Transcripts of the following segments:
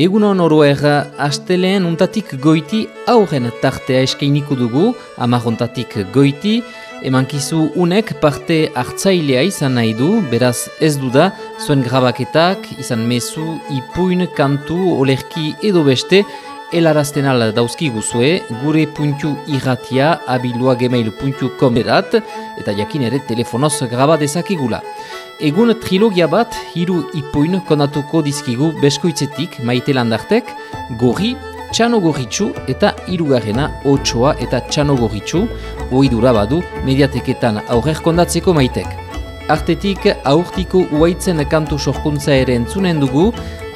Egunon oroer, asteleen untatik goiti aurren tartea eskainiko dugu, amarrontatik goiti, emankizu unek parte hartzailea izan nahi du, beraz ez du da, zuen grabaketak, izan mezu, ipuin, kantu, olerki edo beste, helarazten ala dauzki guzue, gure puntu irratia abilua gemail puntu komerat, eta jakin ere telefonoz graba dezakigula. Egun trilogia bat, hiru ipuin konatuko dizkigu beskoitzetik maite landartek, gorri, txano gorritxu eta hirugarrena otsoa eta txano gorritxu, oidura badu mediateketan aurrer kondatzeko maitek. Artetik aurtiko uaitzen kantu sorkuntza ere entzunen dugu,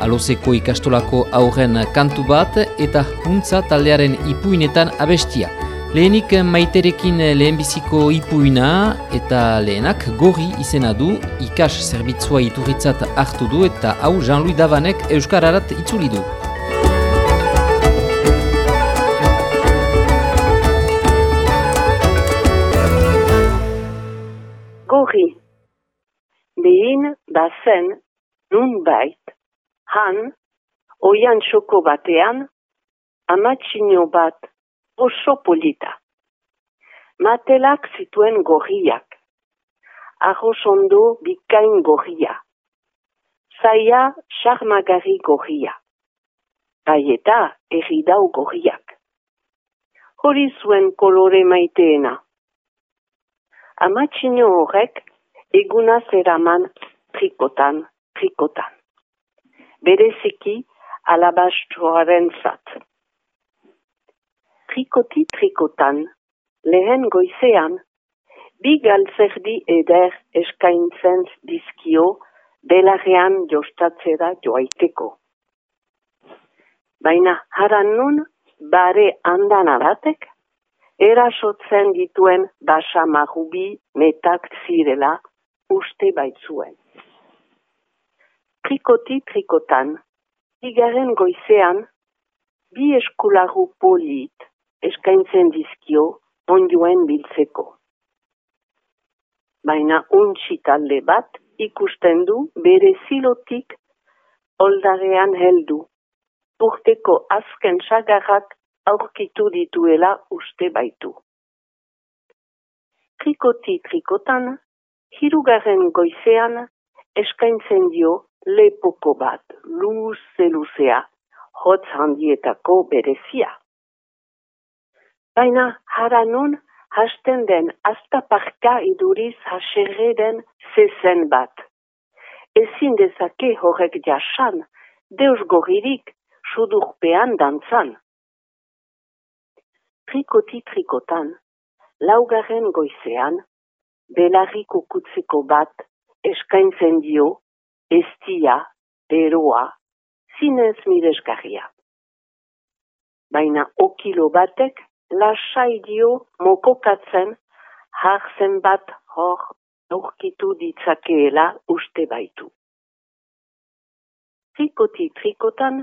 alozeko ikastolako aurren kantu bat eta huntza taldearen ipuinetan abestia. Lehenik maiterekin lehenbiziko ipuina eta lehenak gorri izena du ikas zerbitzua iturritzat hartu du eta hau Jean-Louis Davanek Euskararat itzuli du. Gorri, behin bazen nun bait, han, oian txoko batean, amatxino bat oso polita. Matelak zituen gorriak. Arroz ondo bikain gorria. Zaia charmagari gorria. Bai eta erridau gorriak. Hori zuen kolore maiteena. Amatxino horrek eguna zeraman trikotan, trikotan. Bereziki alabastroaren zat trikoti trikotan, lehen goizean, bi galtzerdi eder eskaintzen dizkio belarrean jostatzera joaiteko. Baina haran nun, bare handan abatek, erasotzen dituen basa mahubi metak zirela uste baitzuen. Trikoti trikotan, igaren goizean, bi eskularu polit eskaintzen dizkio onjoen biltzeko. Baina untxi talde bat ikusten du bere zilotik oldarean heldu. Urteko azken sagarrak aurkitu dituela uste baitu. Trikoti trikotan, hirugarren goizean eskaintzen dio lepoko bat, luze-luzea, hotz handietako berezia. Baina hara nun hasten den aztaparka iduriz haserre den zezen bat. Ezin dezake horrek jasan, deus goririk sudurpean dantzan. Trikoti trikotan, laugarren goizean, belarriko kutzeko bat eskaintzen dio, estia, eroa, zinez miresgarria. Baina okilo batek lasai dio mokokatzen hartzen bat hor aurkitu ditzakeela uste baitu. Trikoti trikotan,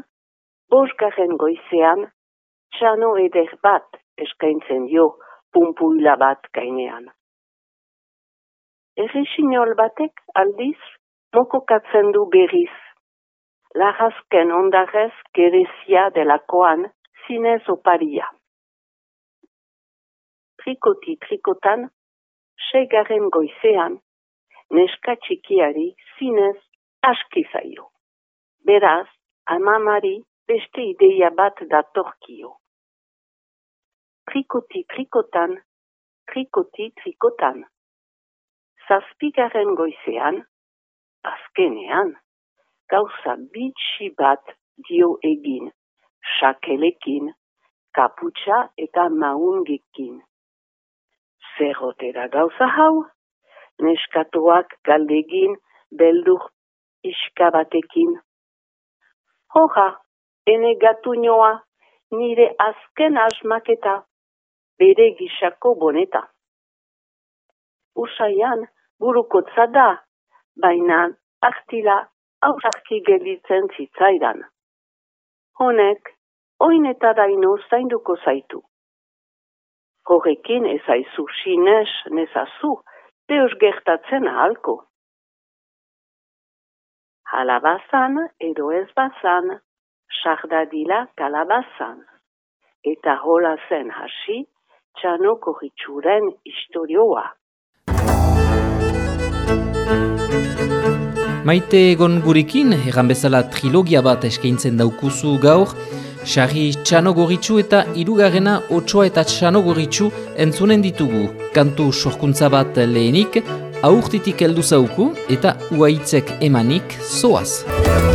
bosgarren goizean, txano eder bat eskaintzen dio pumpuila bat gainean. Erresinol batek aldiz mokokatzen du berriz. Lajazken ondarez gerezia delakoan zinez oparia trikoti trikotan, segaren goizean, neska txikiari zinez aski zaio. Beraz, amamari beste ideia bat datorkio. Trikoti trikotan, trikoti trikotan. Zazpigaren goizean, azkenean, gauza bitxi bat dio egin, sakelekin, kaputxa eta maungekin zerrotera gauza hau, neskatuak galdegin beldur iskabatekin. Hoja, ene gatu nioa, nire azken asmaketa, bere gisako boneta. Usaian, buruko da, baina aktila aurraki gelitzen zitzaidan. Honek, oinetara ino zainduko zaitu horrekin ezaizu sinez nezazu, deus gertatzen ahalko. Hala bazan, edo ez bazan, sardadila kalabazan. Eta hola zen hasi, txano korritxuren historioa. Maite egon gurekin, egan bezala trilogia bat eskaintzen daukuzu gaur, Sarri txano goritxu eta irugarrena otsoa eta txano goritxu entzunen ditugu. Kantu sorkuntza bat lehenik, aurtitik heldu zauku eta uaitzek emanik zoaz.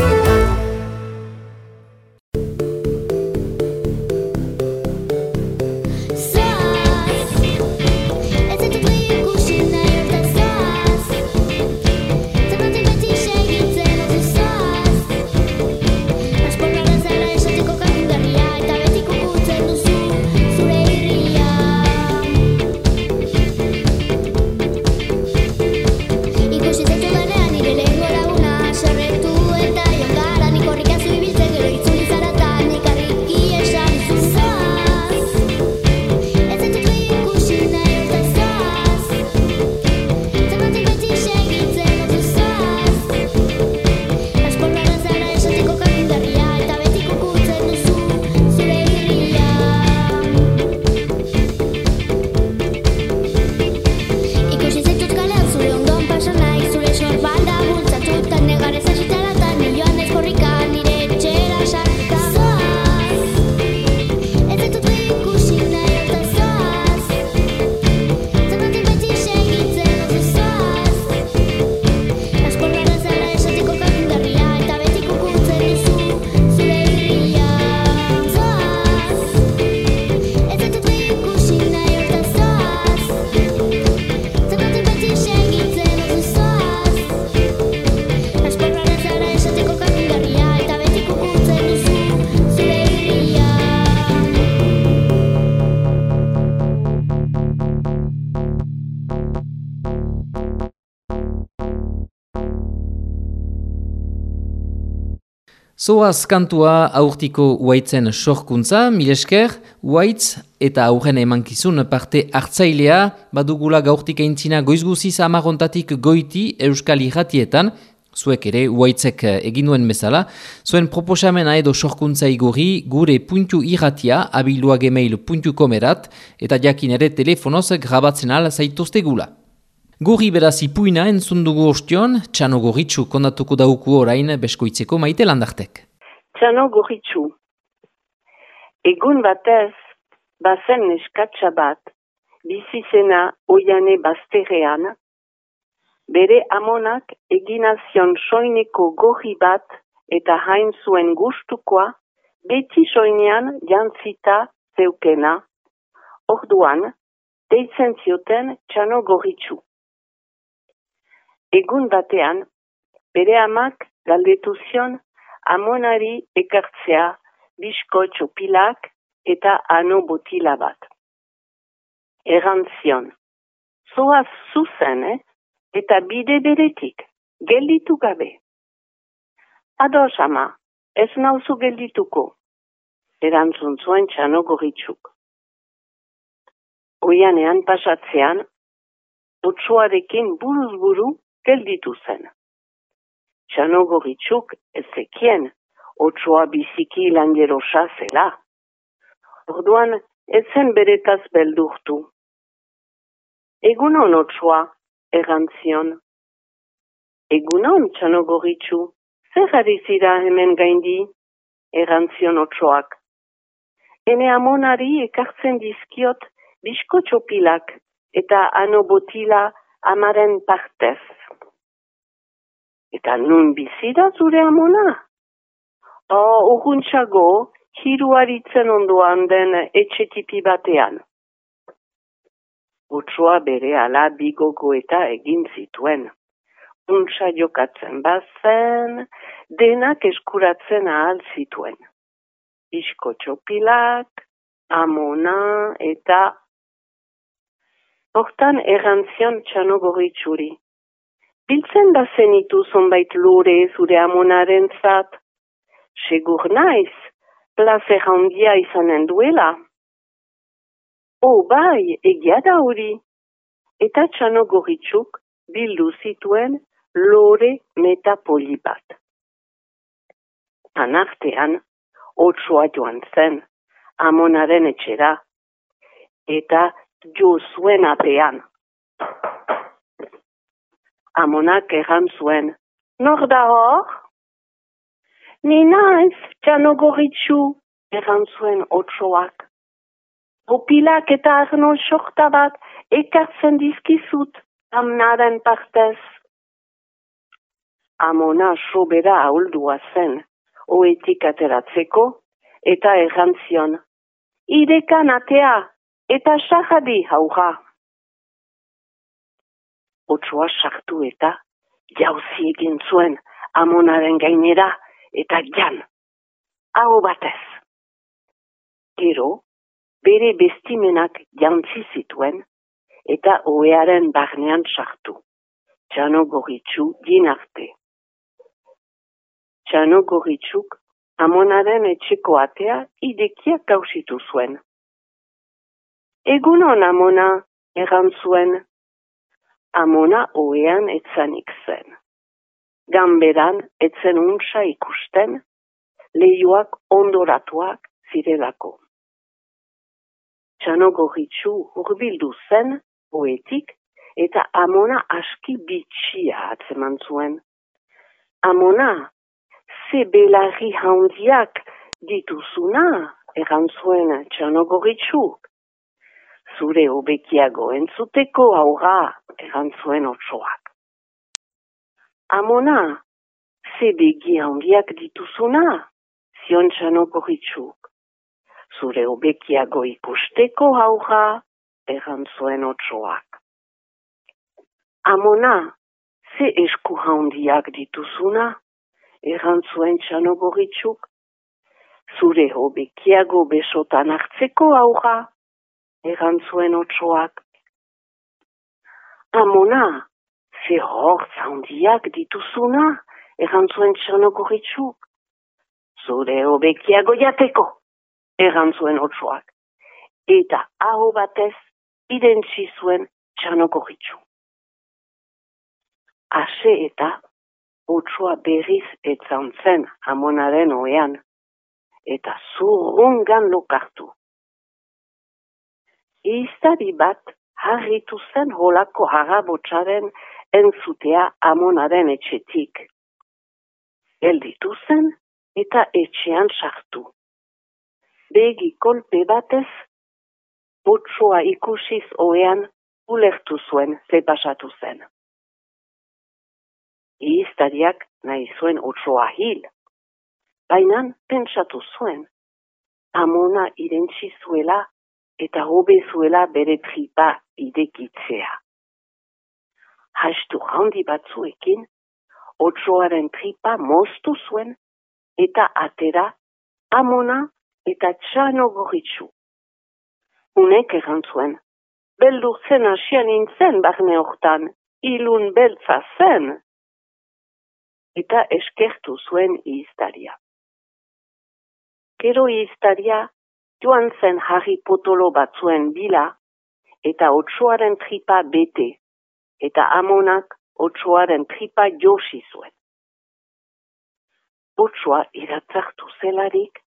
Zoaz kantua aurtiko uaitzen sorkuntza, milesker, uaitz eta aurren emankizun parte hartzailea, badugula gaurtik eintzina goizguziz amarontatik goiti euskal irratietan, zuek ere uaitzek egin duen bezala, zuen proposamena edo sorkuntza igorri gure puntu irratia abiluagemail.comerat eta jakin ere telefonoz grabatzen al zaituzte Gurri beraz ipuina entzundugu ostion, txano gorritxu kondatuko dauku orain beskoitzeko maite landartek. Txano gorritxu. Egun batez, bazen neskatsa bat, bizizena oiane bazterrean, bere amonak eginazion soineko gorri bat eta hain zuen gustukoa, beti soinean jantzita zeukena, orduan, deitzen zioten txano gorritxu. Egun batean, bere amak galdetu zion amonari ekartzea bisko txopilak eta ano botila bat. Erantzion, zoaz zuzen, eh? eta bide beretik, gelditu gabe. Ados ama, ez nauzu geldituko, erantzun zuen txano gorritxuk. Oianean pasatzean, otsuarekin buruz buru gelditu zen. Txano gorritxuk ezekien, otsoa biziki langerosa zela. Orduan, ezen beretaz beldurtu. Egunon otsoa, erantzion. Egunon, txano gorritxu, zer zira hemen gaindi, erantzion otsoak. Hene amonari ekartzen dizkiot bisko txopilak eta ano botila amaren partez. Eta nun bizida zure amona? Oh, urguntxago, hiruaritzen ondoan den etxetipi batean. Utsua bere ala bigogo eta egin zituen. Untsa jokatzen bazen, denak eskuratzen ahal zituen. Isko txopilak, amona eta... Hortan errantzion txano gorritxuri. Biltzen da zenitu zonbait lore zure amonaren zat. Segur naiz, plazer handia izanen duela. O bai, egia da hori. Eta txano gorritxuk bildu zituen lore metapoli bat. Anartean, Otsua joan zen, amonaren etxera, eta jo zuen atean. Amonak egan zuen, nor da hor? Ni naiz, txano goritxu, egan zuen otsoak. Popilak eta arnold sorta bat ekartzen dizkizut, amnaren partez. Amona sobera auldua zen, oetik ateratzeko, eta errantzion. Idekan atea, eta sahadi hauja. Otsua sartu eta jauzi egin zuen amonaren gainera eta jan. Hau batez. Gero, bere bestimenak jantzi zituen eta oearen barnean sartu. Txano goritxu ginarte. Txano gorritxuk amonaren etxeko atea idekiak gauzitu zuen. Egunon amona, erran zuen. Amona oean etzanik zen. Gamberan etzen untsa ikusten, lehioak ondoratuak zirelako. Txano gorritxu urbildu zen, oetik, eta amona aski bitxia atzeman zuen. Amona, ze belarri handiak dituzuna, erran zuen txano gorritxuk zure obekiago entzuteko aurra erantzuen otsoak. Amona, ze begi handiak dituzuna, zion txanoko ritxuk. Zure obekiago ikusteko aurra erantzuen otsoak. Amona, ze esku handiak dituzuna, erantzuen txanoko ritxuk. Zure hobekiago besotan hartzeko aurra, egan zuen otsoak. Amona, ze hor zaundiak dituzuna, egan zuen. Zure hobekiago jateko, egan zuen otsoak. Eta aho batez, identzi zuen txanoko. Ase eta otsoa berriz etzantzen amonaren oean, eta zurrungan lokartu. Iztari bat harritu zen holako harabotxaren entzutea amonaren etxetik. Elditu zen eta etxean sartu. Begi kolpe batez, botsoa ikusiz oean ulertu zuen zepasatu zen. Iztariak nahi zuen otsoa hil. Baina pentsatu zuen, amona irentzi zuela eta hobe zuela bere tripa idekitzea. Hastu handi batzuekin, otsoaren tripa moztu zuen eta atera amona eta txano goritxu. Unek erantzuen, beldu zen asian intzen barne hortan, ilun beltza zen. Eta eskertu zuen iztaria. Kero iztaria joan zen jarri potolo batzuen bila, eta otsoaren tripa bete, eta amonak otsoaren tripa josi zuen. Otsoa iratzartu zelarik,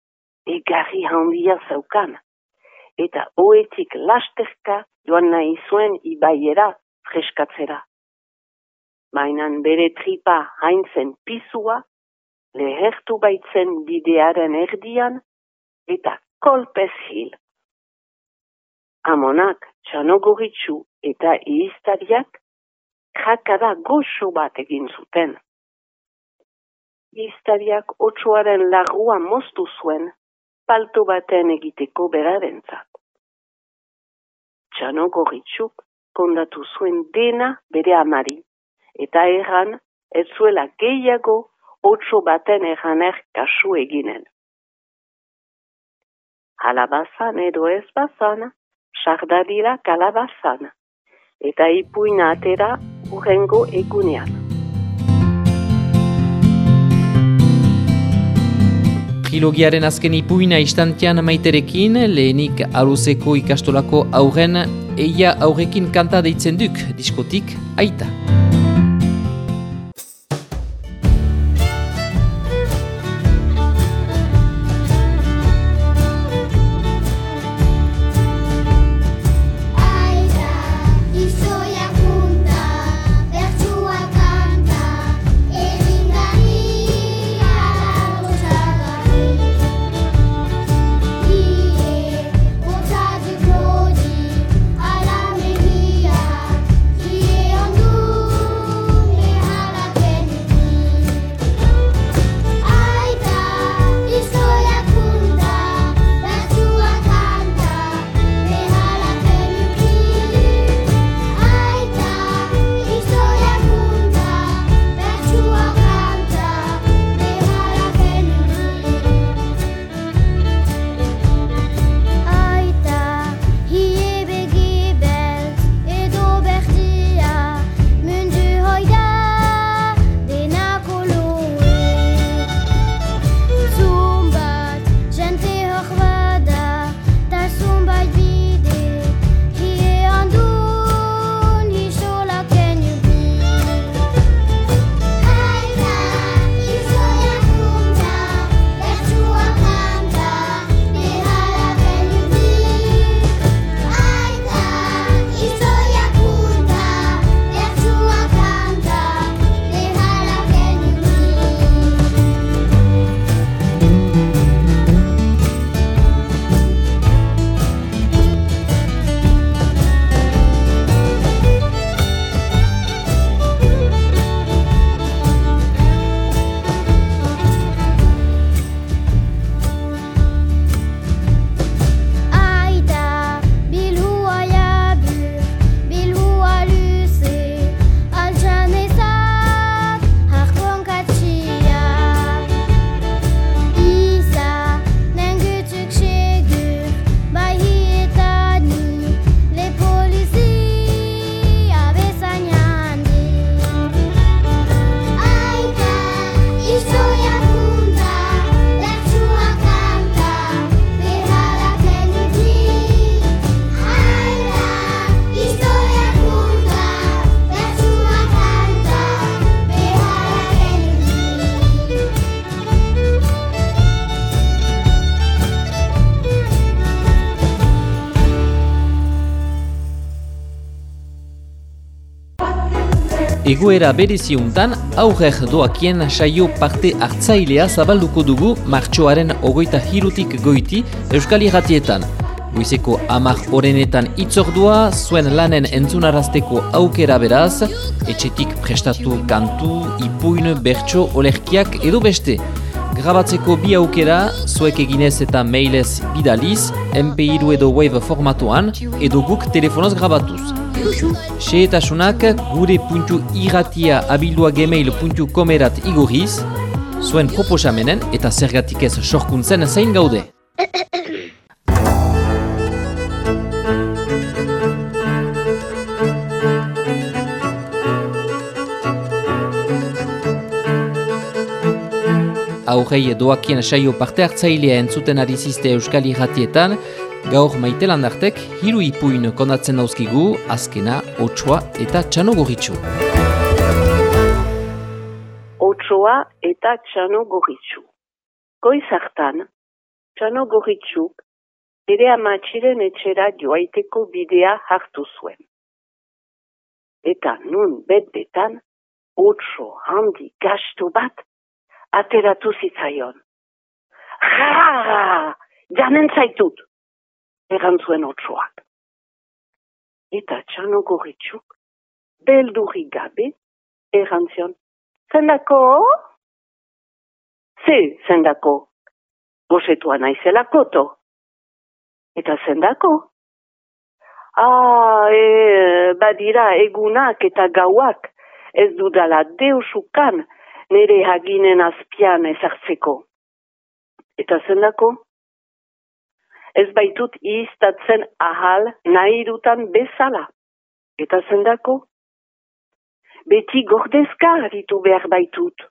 egarri handia zaukan, eta oetik lasterka joan nahi zuen ibaiera freskatzera. Mainan bere tripa haintzen pizua, lehertu baitzen bidearen erdian, eta kolpez hil. Amonak, txanogoritxu eta iiztariak, jakada goxo bat egin zuten. Iiztariak otsuaren lagua moztu zuen, palto baten egiteko berarentzat. Txanogoritxuk kondatu zuen dena bere amari, eta erran ez zuela gehiago otso baten erraner kasu eginen alabazan edo ez bazan, sardadira kalabazan, eta ipuina atera urrengo egunean. Trilogiaren azken ipuina istantian maiterekin, lehenik aluzeko ikastolako aurren, eia aurrekin kanta deitzen duk, diskotik, aita. Egoera bereziuntan, aurrer doakien saio parte hartzailea zabalduko dugu martxoaren ogoita hirutik goiti Euskal Iratietan. Goizeko amak orenetan itzordua, zuen lanen entzunarazteko aukera beraz, etxetik prestatu kantu, ipuin, bertso, olerkiak edo beste. Grabatzeko bi aukera, zuek eginez eta mailez bidaliz, MP2 edo Wave formatuan, edo guk telefonoz grabatuz. Seetasunak gure puntu irratia abildua zuen proposamenen eta zergatik ez sorkuntzen zain gaude. Aurrei doakien saio parte hartzailea entzuten ari ziste Euskal Irratietan, gaur maite landartek hiru ipuin konatzen dauzkigu, azkena, otsoa eta txano gorritxu. Otsoa eta txano gorritxu. Goiz hartan, txano gorritxuk ere amatxiren etxera joaiteko bidea hartu zuen. Eta nun bet-betan, otso handi gastu bat ateratu zitzaion. Ja, janen zaitut, egan zuen otsoak. Eta txano gorritxuk, beldurri gabe, egan zion, zendako? Ze, zendako, bosetua naizelako to. Eta zendako? Ah, e, badira egunak eta gauak, ez dudala deusukan, nire haginen azpian ezartzeko. Eta zendako? Ez baitut iztatzen ahal nahi dutan bezala. Eta zendako? Beti gordezka haritu behar baitut.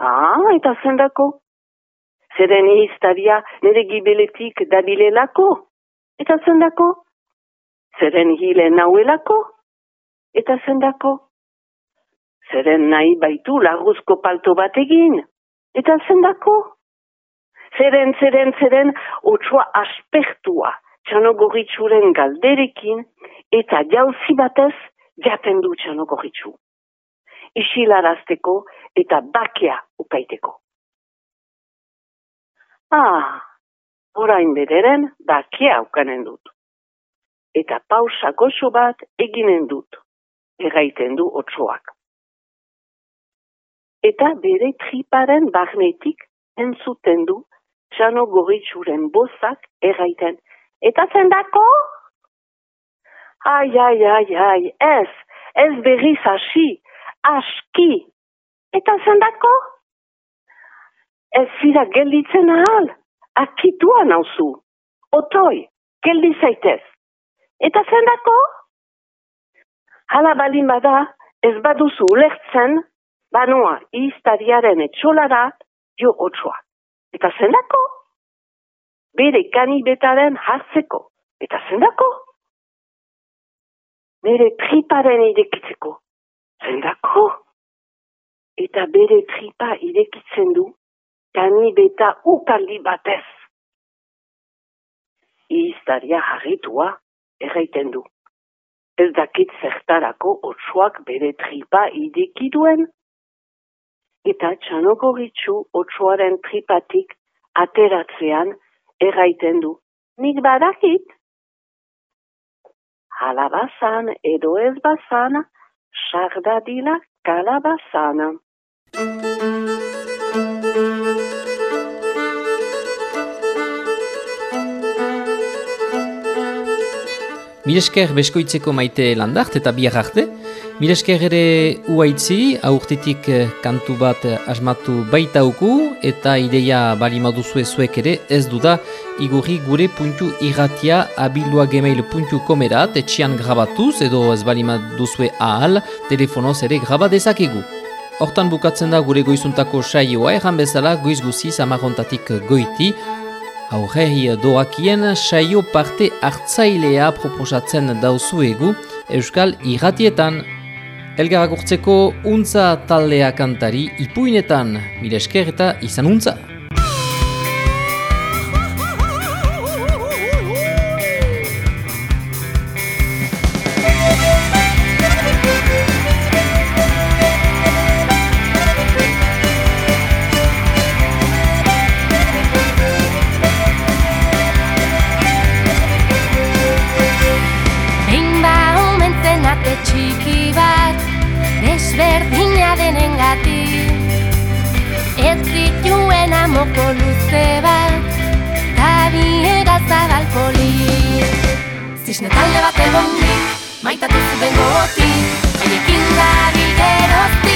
Ah, eta zendako? Zeren iztaria nire gibeletik dabilelako. Eta zendako? Zeren hile nauelako. Eta zendako? Zeren nahi baitu laguzko palto bat egin. Eta zendako? Zeren, zeren, zeren, otsoa aspertua, txano gorritxuren galderekin, eta jauzi batez jaten du txano gorritxu. Isilarazteko eta bakea ukaiteko. Ah, orain bederen bakea ukanen dut. Eta pausa goxo bat eginen dut, erraiten du otsoak eta bere triparen barnetik entzuten du txano goritxuren bozak erraiten. Eta zendako? Ai, ai, ai, ai, ez, ez berriz hasi, aski. Eta zendako? Ez zira gelditzen ahal, akitua nauzu. Otoi, geldi zaitez. Eta zendako? Hala balin bada, ez baduzu ulertzen, Banoa, iztariaren etxolarat, jo otsoa. Eta zendako? Bere kanibetaren hartzeko. Eta zendako? Bere triparen irekitzeko. Zendako? Eta bere tripa irekitzen du kanibeta ukaldi batez. Iztaria harritua erraiten du. Ez dakit zertarako otsoak bere tripa idekiduen eta txanoko gitzu otsuaren tripatik ateratzean erraiten du. Nik badakit? Halabazan edo ez bazan, sardadila kalabazan. Miresker beskoitzeko maite landart eta biar arte, Miresker ere uaitzi, aurtetik eh, kantu bat asmatu baitauku eta ideia bali maduzue zuek ere ez duda igurri gure puntu irratia abildua gemail puntu komerat etxian grabatuz edo ez bali maduzue ahal telefonoz ere graba dezakegu. Hortan bukatzen da gure goizuntako saioa erran bezala goiz guziz amarontatik goiti aurrei doakien saio parte hartzailea proposatzen dauzuegu Euskal Irratietan. Elgarrak urtzeko untza taldea kantari ipuinetan, mire esker eta izan untza. Joko luze bat Tari edazabal poli Zizne talde bat egon Maitatu zuten gotik Eri kindari erotik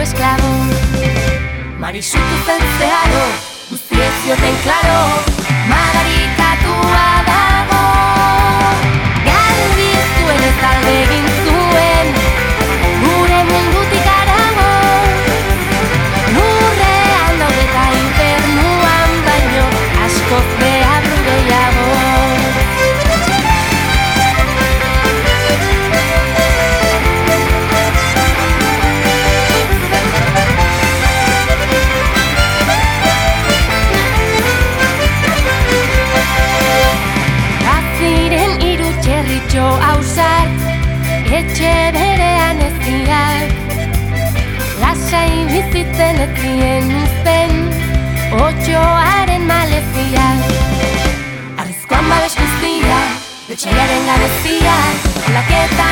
esclavo. Marisu tu zentzearo, guztiez joten klaro. 負けた